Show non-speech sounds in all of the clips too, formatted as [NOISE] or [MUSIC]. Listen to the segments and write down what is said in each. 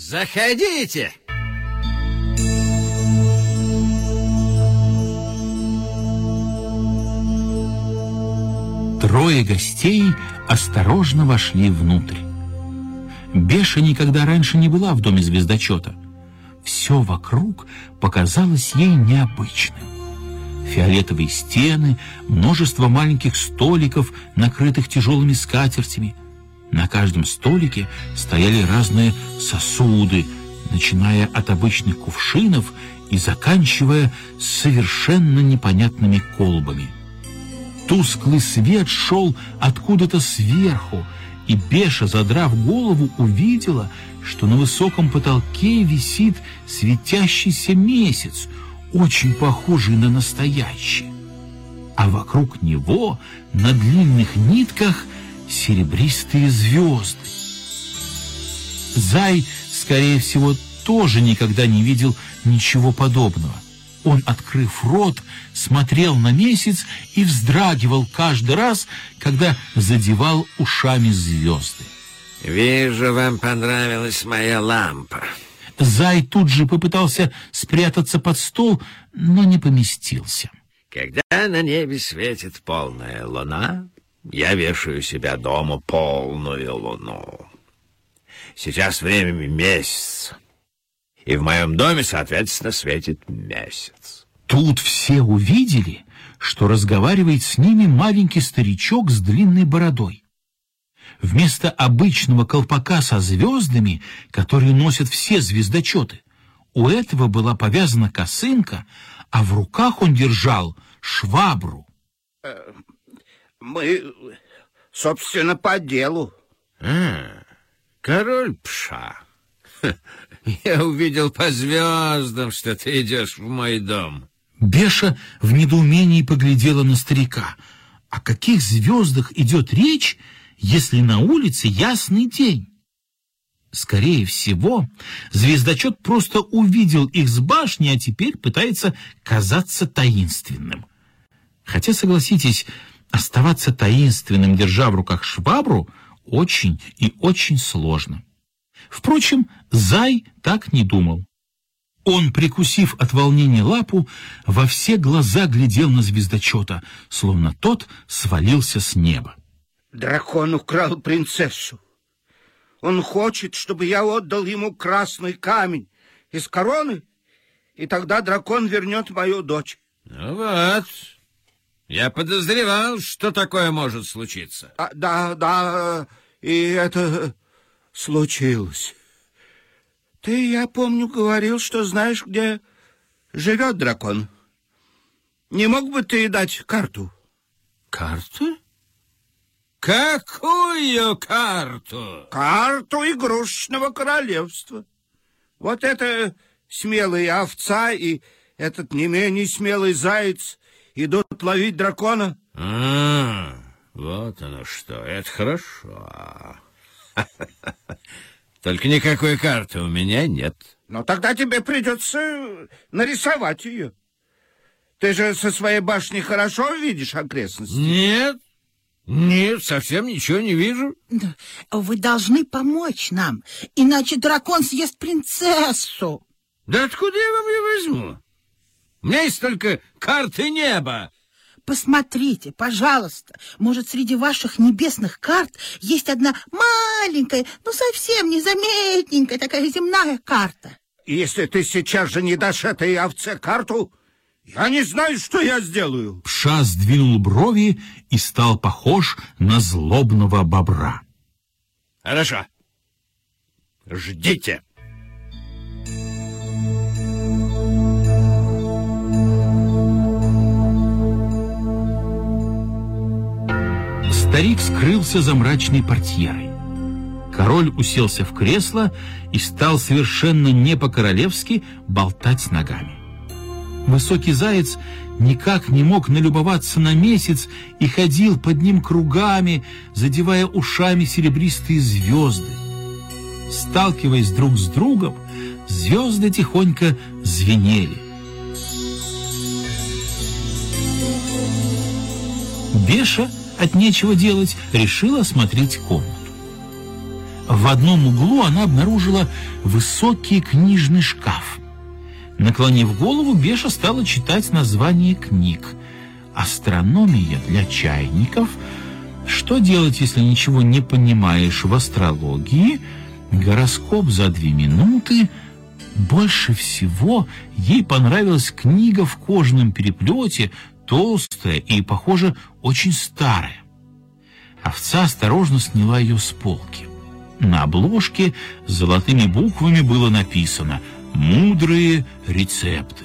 Заходите! Трое гостей осторожно вошли внутрь. Беша никогда раньше не была в доме звездочета. Все вокруг показалось ей необычным. Фиолетовые стены, множество маленьких столиков, накрытых тяжелыми скатертями. На каждом столике стояли разные сосуды, начиная от обычных кувшинов и заканчивая совершенно непонятными колбами. Тусклый свет шел откуда-то сверху, и Беша, задрав голову, увидела, что на высоком потолке висит светящийся месяц, очень похожий на настоящий. А вокруг него на длинных нитках серебристые звезды. Зай, скорее всего, тоже никогда не видел ничего подобного. Он, открыв рот, смотрел на месяц и вздрагивал каждый раз, когда задевал ушами звезды. Вижу, вам понравилась моя лампа. Зай тут же попытался спрятаться под стол, но не поместился. Когда на небе светит полная луна, я вешаю себя дома полную луну. Сейчас время месяца. И в моем доме, соответственно, светит месяц. Тут все увидели, что разговаривает с ними маленький старичок с длинной бородой. Вместо обычного колпака со звездами, которые носят все звездочеты, у этого была повязана косынка, а в руках он держал швабру. Мы, собственно, по делу. А, король Пша. [LAUGHS] Я увидел по звездам, что ты идешь в мой дом. Беша в недоумении поглядела на старика. О каких звездах идет речь, если на улице ясный день? Скорее всего, звездочет просто увидел их с башни, а теперь пытается казаться таинственным. Хотя, согласитесь, оставаться таинственным, держа в руках швабру, очень и очень сложно. Впрочем, Зай так не думал. Он, прикусив от волнения лапу, во все глаза глядел на звездочета, словно тот свалился с неба. Дракон украл принцессу. Он хочет, чтобы я отдал ему красный камень из короны, и тогда дракон вернет мою дочь. Ну вот, я подозревал, что такое может случиться. А, да, да, и это случилось. Ты, я помню, говорил, что знаешь, где живет дракон. Не мог бы ты дать карту? Карту? Какую карту? Карту игрушечного королевства. Вот это смелая овца и этот не менее смелый заяц идут ловить дракона. А, вот оно что, это хорошо. [LAUGHS] Только никакой карты у меня нет. Но тогда тебе придется нарисовать ее. Ты же со своей башни хорошо видишь окрестности? Нет, нет, совсем ничего не вижу. Вы должны помочь нам, иначе дракон съест принцессу. Да откуда я вам ее возьму? У меня есть только карты неба. Посмотрите, пожалуйста, может, среди ваших небесных карт есть одна маленькая, ну совсем незаметненькая такая земная карта. Если ты сейчас же не дашь этой овце карту, я не знаю, что я сделаю. Пша сдвинул брови и стал похож на злобного бобра. Хорошо. Ждите. Старик скрылся за мрачной портьерой. Король уселся в кресло и стал совершенно не по-королевски болтать ногами. Высокий заяц никак не мог налюбоваться на месяц и ходил под ним кругами, задевая ушами серебристые звезды. Сталкиваясь друг с другом, звезды тихонько звенели. Беша от нечего делать, решил осмотреть комнату. В одном углу она обнаружила высокий книжный шкаф. Наклонив голову, Беша стала читать название книг. «Астрономия для чайников», «Что делать, если ничего не понимаешь в астрологии», «Гороскоп за две минуты», больше всего ей понравилась книга в кожаном переплете, толстая и, похоже, очень старая. Овца осторожно сняла ее с полки. На обложке золотыми буквами было написано «Мудрые рецепты».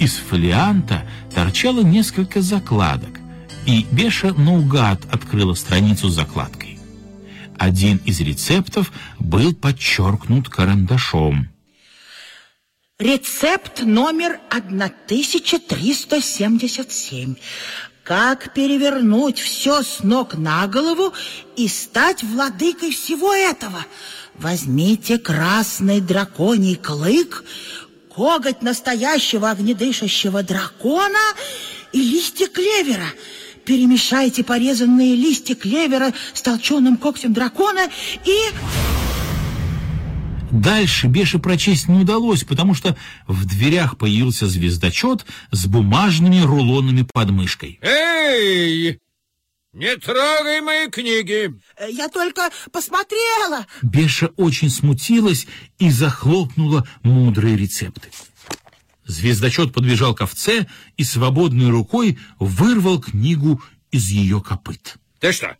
Из фолианта торчало несколько закладок, и Беша наугад открыла страницу с закладкой. Один из рецептов был подчеркнут карандашом. Рецепт номер 1377. Как перевернуть все с ног на голову и стать владыкой всего этого? Возьмите красный драконий клык, коготь настоящего огнедышащего дракона и листья клевера. Перемешайте порезанные листья клевера с толченым когтем дракона и... Дальше Беше прочесть не удалось, потому что в дверях появился звездочет с бумажными рулонами под мышкой. Эй! Не трогай мои книги! Э, Я только посмотрела. Беша очень смутилась и захлопнула мудрые рецепты. Звездочет подбежал к овце и свободной рукой вырвал книгу из ее копыт. Ты что,